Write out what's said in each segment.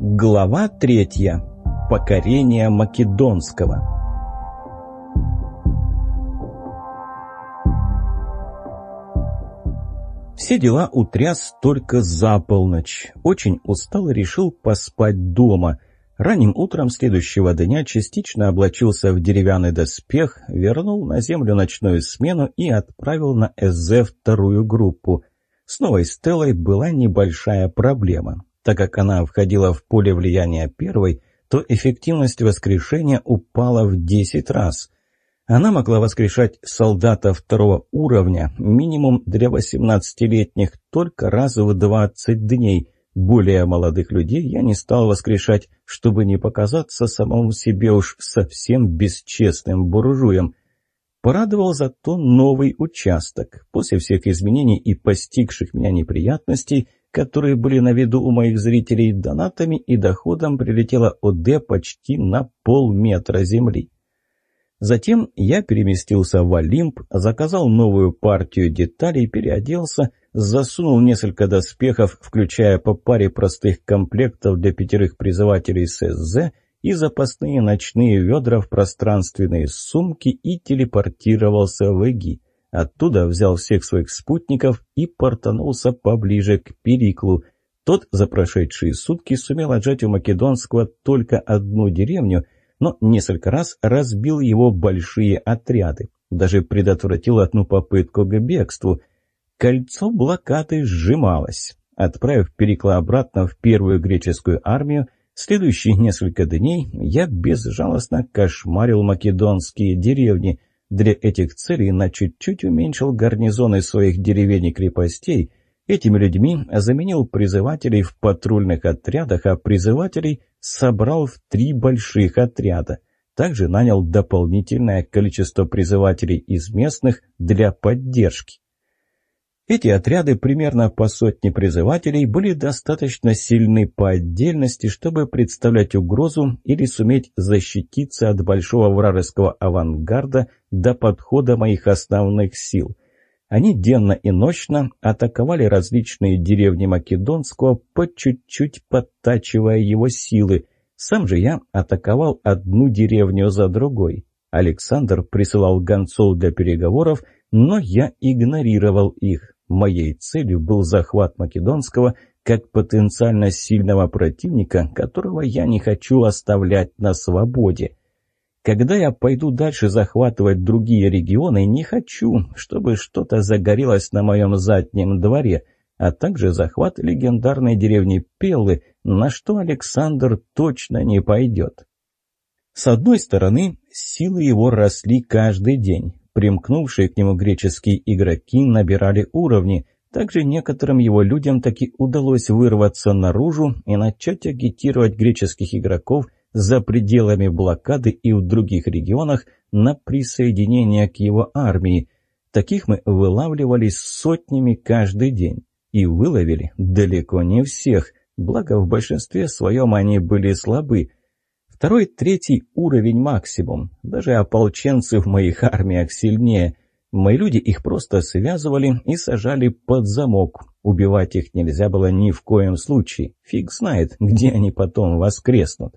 Глава третья. Покорение Македонского. Все дела утряс только за полночь. Очень устал и решил поспать дома. Ранним утром следующего дня частично облачился в деревянный доспех, вернул на землю ночную смену и отправил на СЗ вторую группу. С новой Стеллой была небольшая проблема. Так как она входила в поле влияния первой, то эффективность воскрешения упала в 10 раз. Она могла воскрешать солдата второго уровня, минимум для 18-летних, только раз в 20 дней. Более молодых людей я не стал воскрешать, чтобы не показаться самому себе уж совсем бесчестным буржуем. Порадовал зато новый участок. После всех изменений и постигших меня неприятностей – которые были на виду у моих зрителей, донатами и доходом прилетела ОД почти на полметра земли. Затем я переместился в Олимп, заказал новую партию деталей, переоделся, засунул несколько доспехов, включая по паре простых комплектов для пятерых призывателей ССЗ и запасные ночные ведра в пространственные сумки и телепортировался в ЭГИ. Оттуда взял всех своих спутников и портанулся поближе к Периклу. Тот за прошедшие сутки сумел отжать у Македонского только одну деревню, но несколько раз разбил его большие отряды. Даже предотвратил одну попытку к бегству. Кольцо блокады сжималось. Отправив Перикла обратно в первую греческую армию, следующие несколько дней я безжалостно кошмарил македонские деревни – для этих целей на чуть-чуть уменьшил гарнизоны своих деревень и крепостей. Этими людьми заменил призывателей в патрульных отрядах, а призывателей собрал в три больших отряда. Также нанял дополнительное количество призывателей из местных для поддержки. Эти отряды, примерно по сотне призывателей, были достаточно сильны по отдельности, чтобы представлять угрозу или суметь защититься от большого вражеского авангарда до подхода моих основных сил. Они денно и ночно атаковали различные деревни Македонского, по чуть-чуть подтачивая его силы. Сам же я атаковал одну деревню за другой. Александр присылал гонцов для переговоров, но я игнорировал их. Моей целью был захват Македонского как потенциально сильного противника, которого я не хочу оставлять на свободе. Когда я пойду дальше захватывать другие регионы, не хочу, чтобы что-то загорелось на моем заднем дворе, а также захват легендарной деревни Пеллы, на что Александр точно не пойдет. С одной стороны, силы его росли каждый день. Примкнувшие к нему греческие игроки набирали уровни. Также некоторым его людям таки удалось вырваться наружу и начать агитировать греческих игроков за пределами блокады и в других регионах на присоединение к его армии. Таких мы вылавливали сотнями каждый день. И выловили далеко не всех, благо в большинстве своем они были слабы, Второй, третий уровень максимум. Даже ополченцы в моих армиях сильнее. Мои люди их просто связывали и сажали под замок. Убивать их нельзя было ни в коем случае. Фиг знает, где они потом воскреснут.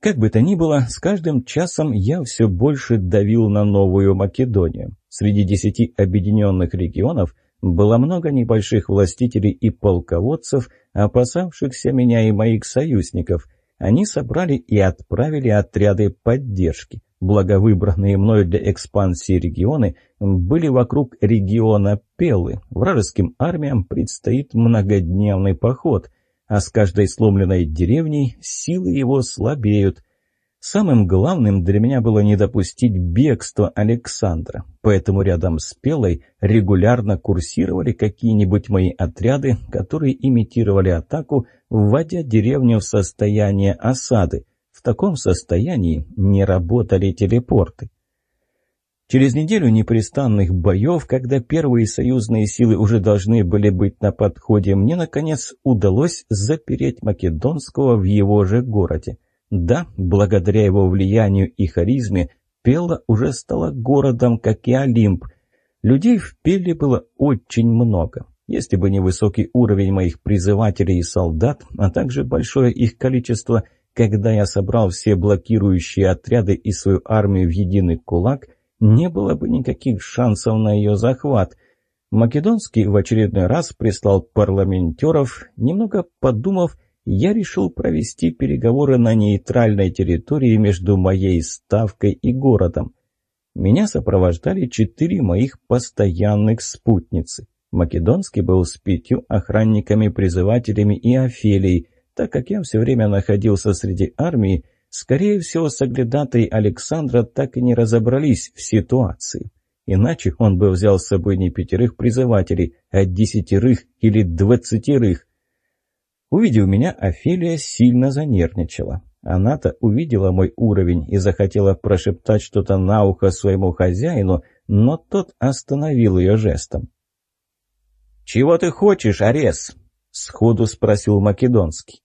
Как бы то ни было, с каждым часом я все больше давил на Новую Македонию. Среди десяти объединенных регионов было много небольших властителей и полководцев, опасавшихся меня и моих союзников – они собрали и отправили отряды поддержки. Благовыбранные мною для экспансии регионы были вокруг региона Пелы. Вражеским армиям предстоит многодневный поход, а с каждой сломленной деревней силы его слабеют. Самым главным для меня было не допустить бегства Александра, поэтому рядом с Пелой регулярно курсировали какие-нибудь мои отряды, которые имитировали атаку, вводя деревню в состояние осады. В таком состоянии не работали телепорты. Через неделю непрестанных боев, когда первые союзные силы уже должны были быть на подходе, мне, наконец, удалось запереть Македонского в его же городе. Да, благодаря его влиянию и харизме, Пелла уже стала городом, как и Олимп. Людей в Пелле было очень много. Если бы не высокий уровень моих призывателей и солдат, а также большое их количество, когда я собрал все блокирующие отряды и свою армию в единый кулак, не было бы никаких шансов на ее захват. Македонский в очередной раз прислал парламентеров, немного подумав, я решил провести переговоры на нейтральной территории между моей ставкой и городом. Меня сопровождали четыре моих постоянных спутницы. Македонский был с пятью охранниками-призывателями и Офелией. Так как я все время находился среди армии, скорее всего, соглядатые Александра так и не разобрались в ситуации. Иначе он бы взял с собой не пятерых призывателей, а десятерых или двадцатерых. Увидев меня, Офелия сильно занервничала. Она-то увидела мой уровень и захотела прошептать что-то на ухо своему хозяину, но тот остановил ее жестом. «Чего ты хочешь, Арес?» — сходу спросил Македонский.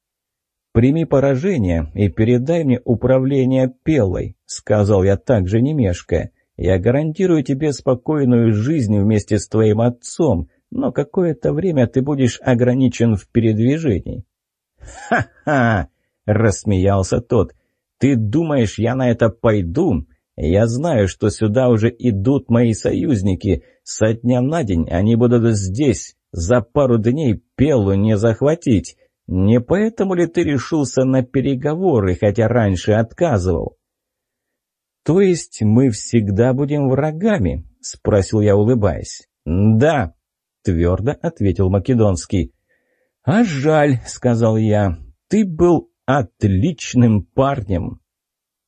«Прими поражение и передай мне управление Пеллой», — сказал я также не мешкая. «Я гарантирую тебе спокойную жизнь вместе с твоим отцом, но какое-то время ты будешь ограничен в передвижении». «Ха-ха!» — рассмеялся тот. «Ты думаешь, я на это пойду? Я знаю, что сюда уже идут мои союзники. Со дня на день они будут здесь. За пару дней Пелу не захватить. Не поэтому ли ты решился на переговоры, хотя раньше отказывал?» «То есть мы всегда будем врагами?» — спросил я, улыбаясь. «Да», — твердо ответил Македонский. «А жаль», — сказал я, — «ты был отличным парнем».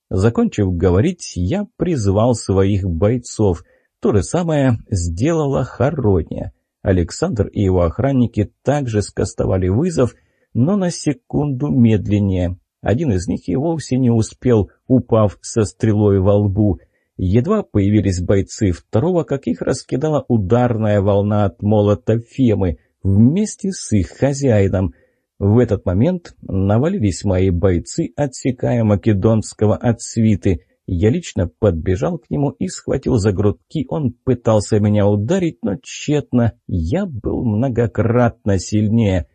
Закончив говорить, я призвал своих бойцов. То же самое сделала Харония. Александр и его охранники также скостовали вызов, но на секунду медленнее. Один из них и вовсе не успел, упав со стрелой во лбу. Едва появились бойцы второго, как их раскидала ударная волна от молота Фемы вместе с их хозяином. В этот момент навалились мои бойцы, отсекая македонского от свиты. Я лично подбежал к нему и схватил за грудки. Он пытался меня ударить, но тщетно. Я был многократно сильнее.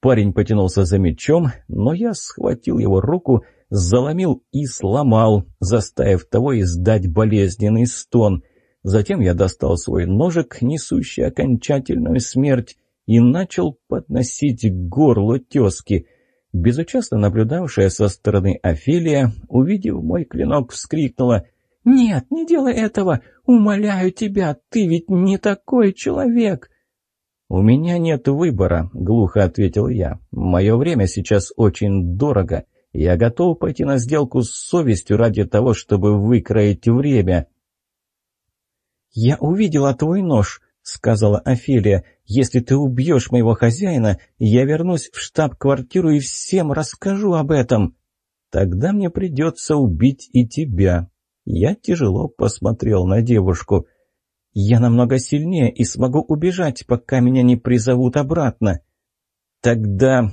Парень потянулся за мечом, но я схватил его руку, заломил и сломал, заставив того издать болезненный стон. Затем я достал свой ножик, несущий окончательную смерть, и начал подносить к горлу тезки. Безучастно наблюдавшая со стороны Офелия, увидев мой клинок, вскрикнула «Нет, не делай этого! Умоляю тебя, ты ведь не такой человек!» «У меня нет выбора», — глухо ответил я. «Мое время сейчас очень дорого. Я готов пойти на сделку с совестью ради того, чтобы выкроить время». «Я увидела твой нож», — сказала Офелия. «Если ты убьешь моего хозяина, я вернусь в штаб-квартиру и всем расскажу об этом. Тогда мне придется убить и тебя». Я тяжело посмотрел на девушку. «Я намного сильнее и смогу убежать, пока меня не призовут обратно». «Тогда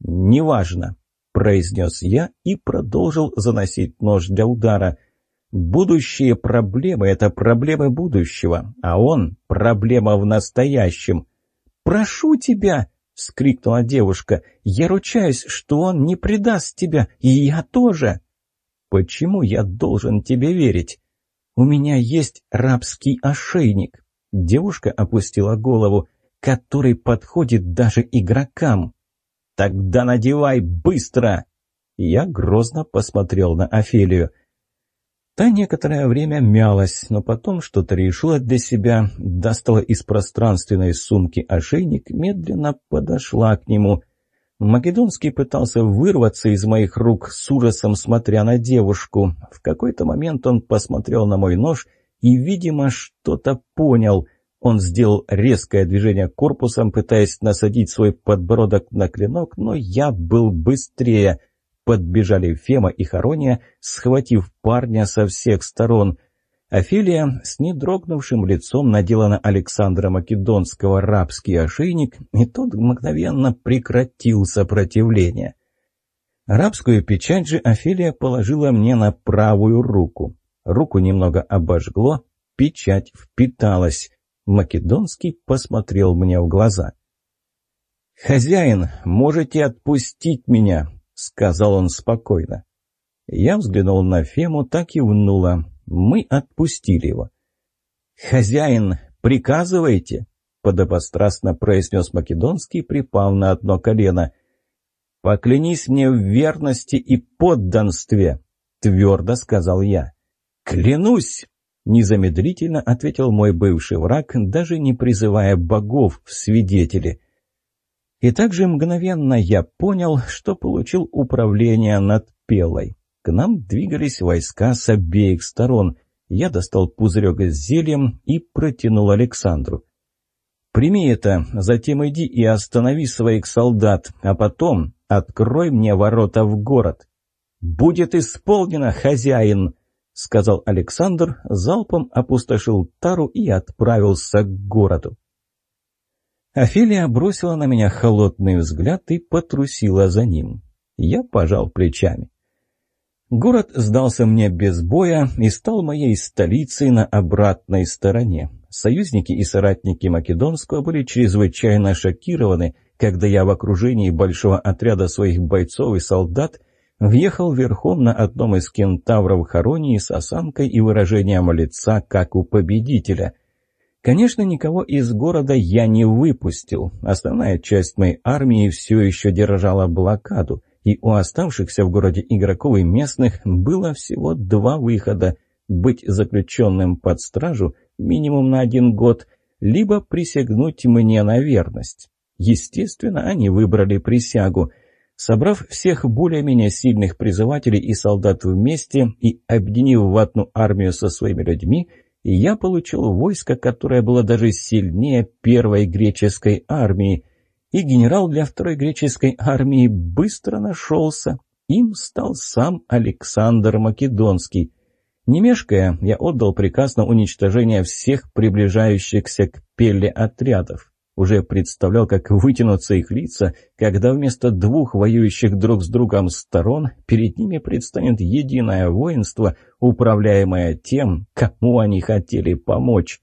неважно», — произнес я и продолжил заносить нож для удара — Будущие проблемы – это проблемы будущего, а он – проблема в настоящем. «Прошу тебя!» – вскрикнула девушка. «Я ручаюсь, что он не предаст тебя, и я тоже!» «Почему я должен тебе верить?» «У меня есть рабский ошейник», – девушка опустила голову, «который подходит даже игрокам». «Тогда надевай быстро!» Я грозно посмотрел на Офелию – Та некоторое время мялась, но потом что-то решила для себя, достала из пространственной сумки ошейник, медленно подошла к нему. Македонский пытался вырваться из моих рук с ужасом, смотря на девушку. В какой-то момент он посмотрел на мой нож и, видимо, что-то понял. Он сделал резкое движение корпусом, пытаясь насадить свой подбородок на клинок, но я был быстрее — Подбежали Фема и Харония, схватив парня со всех сторон. Офелия с недрогнувшим лицом надела на Александра Македонского рабский ошейник, и тот мгновенно прекратил сопротивление. Рабскую печать же Офелия положила мне на правую руку. Руку немного обожгло, печать впиталась. Македонский посмотрел мне в глаза — «Хозяин, можете отпустить меня», — сказал он спокойно. Я взглянул на Фему, так и внула. Мы отпустили его. «Хозяин, приказывайте», — подобострастно произнес Македонский, припав на одно колено. «Поклянись мне в верности и подданстве», — твердо сказал я. «Клянусь!» — незамедлительно ответил мой бывший враг, даже не призывая богов в свидетели. И также мгновенно я понял, что получил управление над Пелой. К нам двигались войска с обеих сторон. Я достал пузырек с зельем и протянул Александру. «Прими это, затем иди и останови своих солдат, а потом открой мне ворота в город». «Будет исполнено, хозяин!» — сказал Александр, залпом опустошил тару и отправился к городу. Офелия бросила на меня холодный взгляд и потрусила за ним. Я пожал плечами. Город сдался мне без боя и стал моей столицей на обратной стороне. Союзники и соратники Македонского были чрезвычайно шокированы, когда я в окружении большого отряда своих бойцов и солдат въехал верхом на одном из кентавров Харонии с осанкой и выражением лица, как у победителя. Конечно, никого из города я не выпустил. Основная часть моей армии все еще держала блокаду, и у оставшихся в городе игроков и местных было всего два выхода – быть заключенным под стражу минимум на один год, либо присягнуть мне на верность. Естественно, они выбрали присягу. Собрав всех более-менее сильных призывателей и солдат вместе и объединив в одну армию со своими людьми – я получил войско, которое было даже сильнее первой греческой армии. И генерал для второй греческой армии быстро нашелся. Им стал сам Александр Македонский. Не мешкая, я отдал приказ на уничтожение всех приближающихся к Пелле отрядов. Уже представлял, как вытянутся их лица, когда вместо двух воюющих друг с другом сторон перед ними предстанет единое воинство, управляемое тем, кому они хотели помочь.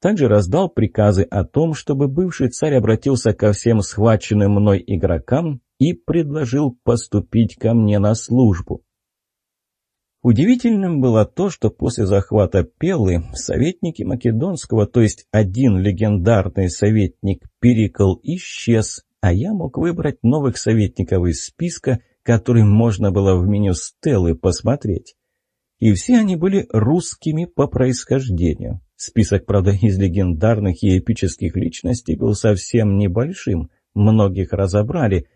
Также раздал приказы о том, чтобы бывший царь обратился ко всем схваченным мной игрокам и предложил поступить ко мне на службу. Удивительным было то, что после захвата Пеллы советники Македонского, то есть один легендарный советник Перикл, исчез, а я мог выбрать новых советников из списка, который можно было в меню Стеллы посмотреть. И все они были русскими по происхождению. Список, правда, из легендарных и эпических личностей был совсем небольшим, многих разобрали –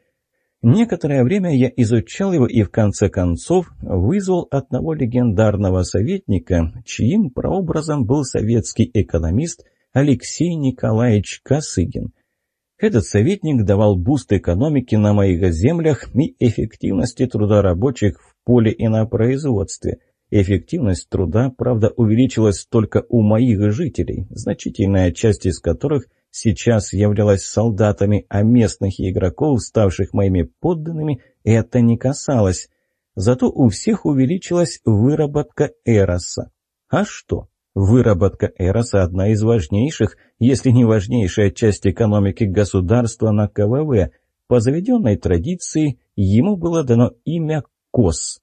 Некоторое время я изучал его и в конце концов вызвал одного легендарного советника, чьим прообразом был советский экономист Алексей Николаевич Косыгин. Этот советник давал буст экономики на моих землях и эффективности труда рабочих в поле и на производстве. Эффективность труда, правда, увеличилась только у моих жителей, значительная часть из которых – сейчас являлась солдатами, а местных игроков, ставших моими подданными, это не касалось. Зато у всех увеличилась выработка Эроса. А что? Выработка Эроса – одна из важнейших, если не важнейшая часть экономики государства на КВВ. По заведенной традиции ему было дано имя Кос.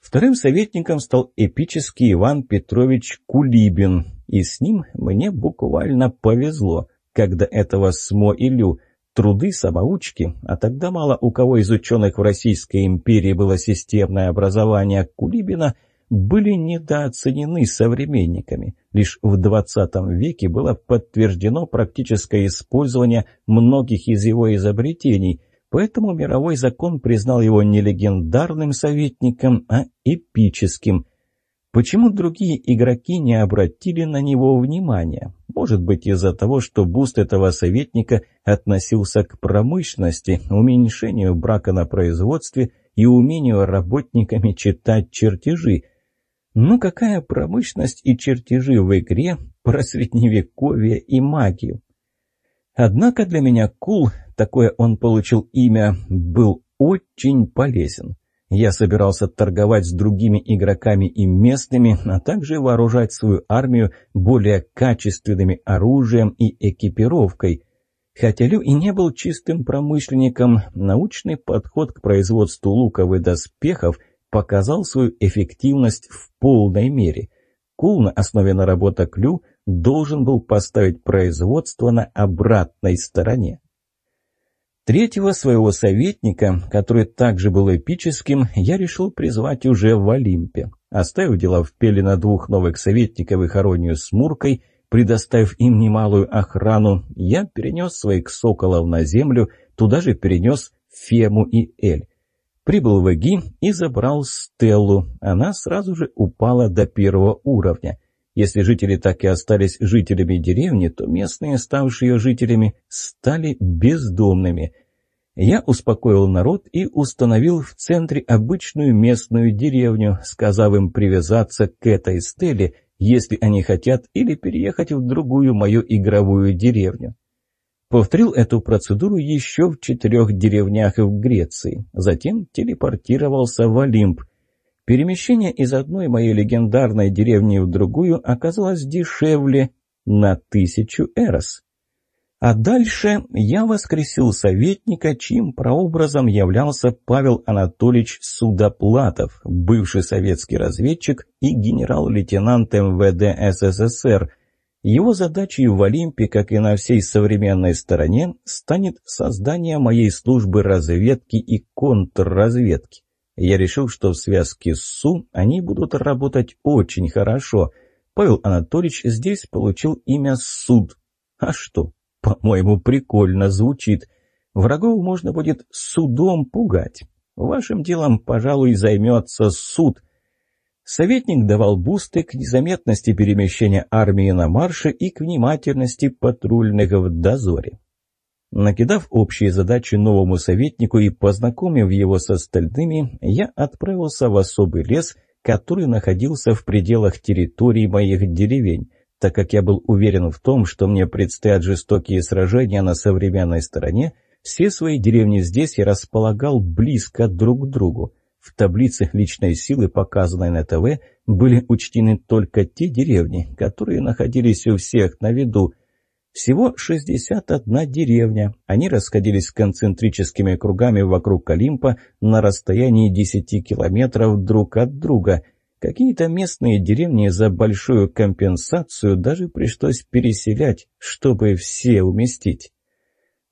Вторым советником стал эпический Иван Петрович Кулибин, и с ним мне буквально повезло, когда этого СМО Илю, труды самоучки, а тогда мало у кого из ученых в Российской империи было системное образование Кулибина, были недооценены современниками. Лишь в 20 веке было подтверждено практическое использование многих из его изобретений – Поэтому мировой закон признал его не легендарным советником, а эпическим. Почему другие игроки не обратили на него внимания? Может быть из-за того, что буст этого советника относился к промышленности, уменьшению брака на производстве и умению работниками читать чертежи. Ну какая промышленность и чертежи в игре про средневековье и магию? Однако для меня Кул такое он получил имя, был очень полезен. Я собирался торговать с другими игроками и местными, а также вооружать свою армию более качественными оружием и экипировкой. Хотя Лю и не был чистым промышленником, научный подход к производству луков и доспехов показал свою эффективность в полной мере. Кул на основе наработок Лю должен был поставить производство на обратной стороне. Третьего своего советника, который также был эпическим, я решил призвать уже в Олимпе. Оставив дела в пеле на двух новых советников и Хоронию с Муркой, предоставив им немалую охрану, я перенес своих соколов на землю, туда же перенес Фему и Эль. Прибыл в Эги и забрал Стеллу. Она сразу же упала до первого уровня. Если жители так и остались жителями деревни, то местные, ставшие ее жителями, стали бездомными. Я успокоил народ и установил в центре обычную местную деревню, сказав им привязаться к этой стеле, если они хотят, или переехать в другую мою игровую деревню. Повторил эту процедуру еще в четырех деревнях в Греции, затем телепортировался в Олимп. Перемещение из одной моей легендарной деревни в другую оказалось дешевле на тысячу эрос. А дальше я воскресил советника, чьим прообразом являлся Павел Анатольевич Судоплатов, бывший советский разведчик и генерал-лейтенант МВД СССР. Его задачей в Олимпе, как и на всей современной стороне, станет создание моей службы разведки и контрразведки. Я решил, что в связке с СУ они будут работать очень хорошо. Павел Анатольевич здесь получил имя Суд. А что, по-моему, прикольно звучит. Врагов можно будет судом пугать. Вашим делом, пожалуй, займется суд. Советник давал бусты к незаметности перемещения армии на марше и к внимательности патрульных в дозоре. Накидав общие задачи новому советнику и познакомив его с остальными, я отправился в особый лес, который находился в пределах территории моих деревень так как я был уверен в том, что мне предстоят жестокие сражения на современной стороне, все свои деревни здесь я располагал близко друг к другу. В таблице личной силы, показанной на ТВ, были учтены только те деревни, которые находились у всех на виду. Всего 61 деревня. Они расходились концентрическими кругами вокруг Олимпа на расстоянии 10 километров друг от друга – Какие-то местные деревни за большую компенсацию даже пришлось переселять, чтобы все уместить.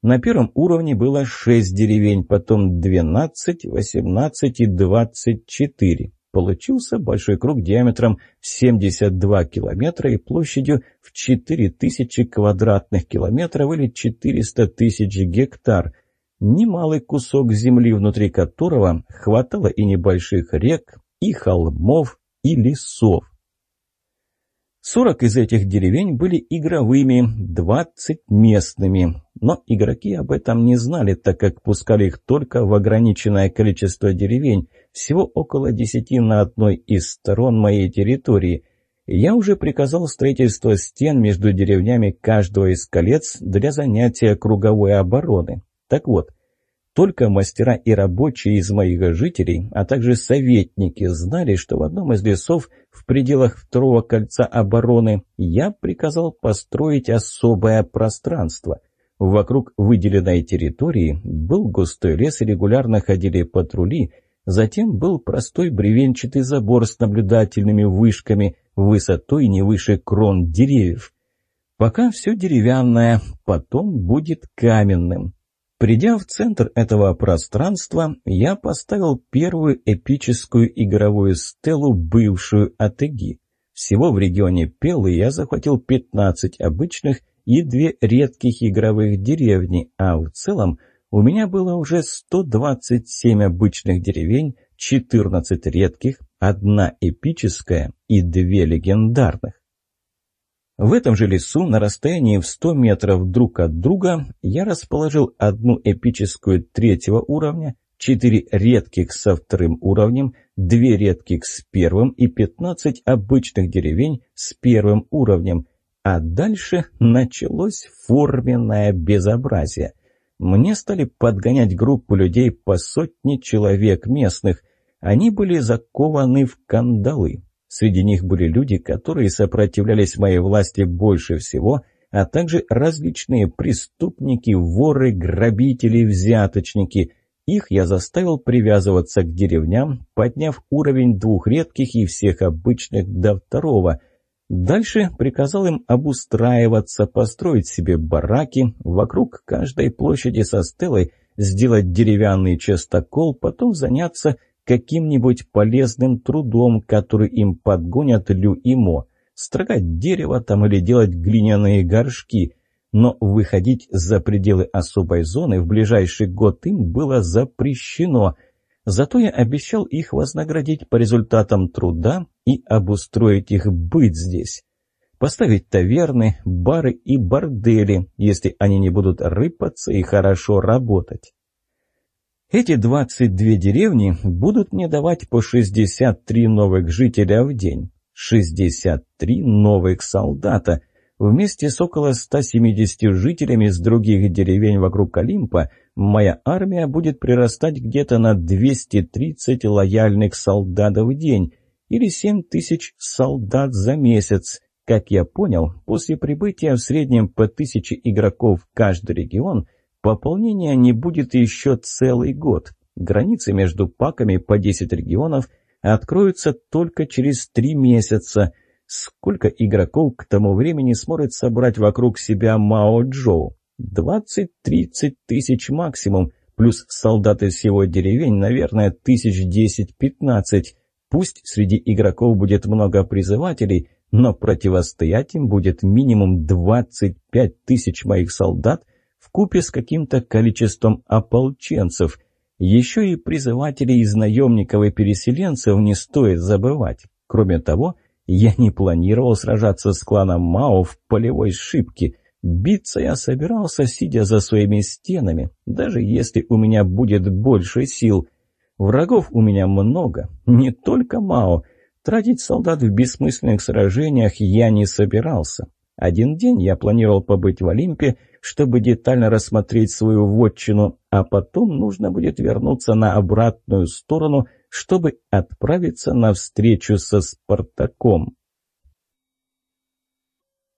На первом уровне было 6 деревень, потом 12, 18 и 24. Получился большой круг диаметром в 72 километра и площадью в 4000 квадратных километров или 400 тысяч гектар. Немалый кусок земли, внутри которого хватало и небольших рек, и холмов, и лесов. Сорок из этих деревень были игровыми, двадцать местными. Но игроки об этом не знали, так как пускали их только в ограниченное количество деревень, всего около десяти на одной из сторон моей территории. Я уже приказал строительство стен между деревнями каждого из колец для занятия круговой обороны. Так вот, только мастера и рабочие из моих жителей, а также советники знали, что в одном из лесов в пределах второго кольца обороны я приказал построить особое пространство. Вокруг выделенной территории был густой лес и регулярно ходили патрули, затем был простой бревенчатый забор с наблюдательными вышками высотой не выше крон деревьев. Пока все деревянное, потом будет каменным. Придя в центр этого пространства, я поставил первую эпическую игровую стелу, бывшую Атеги. Всего в регионе Пелы я захватил 15 обычных и две редких игровых деревни, а в целом у меня было уже 127 обычных деревень, 14 редких, одна эпическая и две легендарных. В этом же лесу, на расстоянии в 100 метров друг от друга, я расположил одну эпическую третьего уровня, четыре редких со вторым уровнем, две редких с первым и 15 обычных деревень с первым уровнем. А дальше началось форменное безобразие. Мне стали подгонять группу людей по сотне человек местных. Они были закованы в кандалы. Среди них были люди, которые сопротивлялись моей власти больше всего, а также различные преступники, воры, грабители, взяточники. Их я заставил привязываться к деревням, подняв уровень двух редких и всех обычных до второго. Дальше приказал им обустраиваться, построить себе бараки, вокруг каждой площади со стелой сделать деревянный частокол, потом заняться каким-нибудь полезным трудом, который им подгонят Лю и Мо. Строгать дерево там или делать глиняные горшки. Но выходить за пределы особой зоны в ближайший год им было запрещено. Зато я обещал их вознаградить по результатам труда и обустроить их быть здесь. Поставить таверны, бары и бордели, если они не будут рыпаться и хорошо работать. Эти 22 деревни будут мне давать по 63 новых жителя в день. 63 новых солдата. Вместе с около 170 жителями с других деревень вокруг Олимпа моя армия будет прирастать где-то на 230 лояльных солдат в день или 7 тысяч солдат за месяц. Как я понял, после прибытия в среднем по тысяче игроков в каждый регион – Пополнения не будет еще целый год. Границы между паками по 10 регионов откроются только через 3 месяца. Сколько игроков к тому времени сможет собрать вокруг себя Мао Джоу? 20-30 тысяч максимум, плюс солдаты всего деревень, наверное, тысяч 10-15. Пусть среди игроков будет много призывателей, но противостоять им будет минимум 25 тысяч моих солдат – купе с каким-то количеством ополченцев. Еще и призывателей из наемников и переселенцев не стоит забывать. Кроме того, я не планировал сражаться с кланом Мао в полевой шибке. Биться я собирался, сидя за своими стенами, даже если у меня будет больше сил. Врагов у меня много, не только Мао. Тратить солдат в бессмысленных сражениях я не собирался. Один день я планировал побыть в Олимпе, чтобы детально рассмотреть свою вотчину, а потом нужно будет вернуться на обратную сторону, чтобы отправиться на встречу со Спартаком.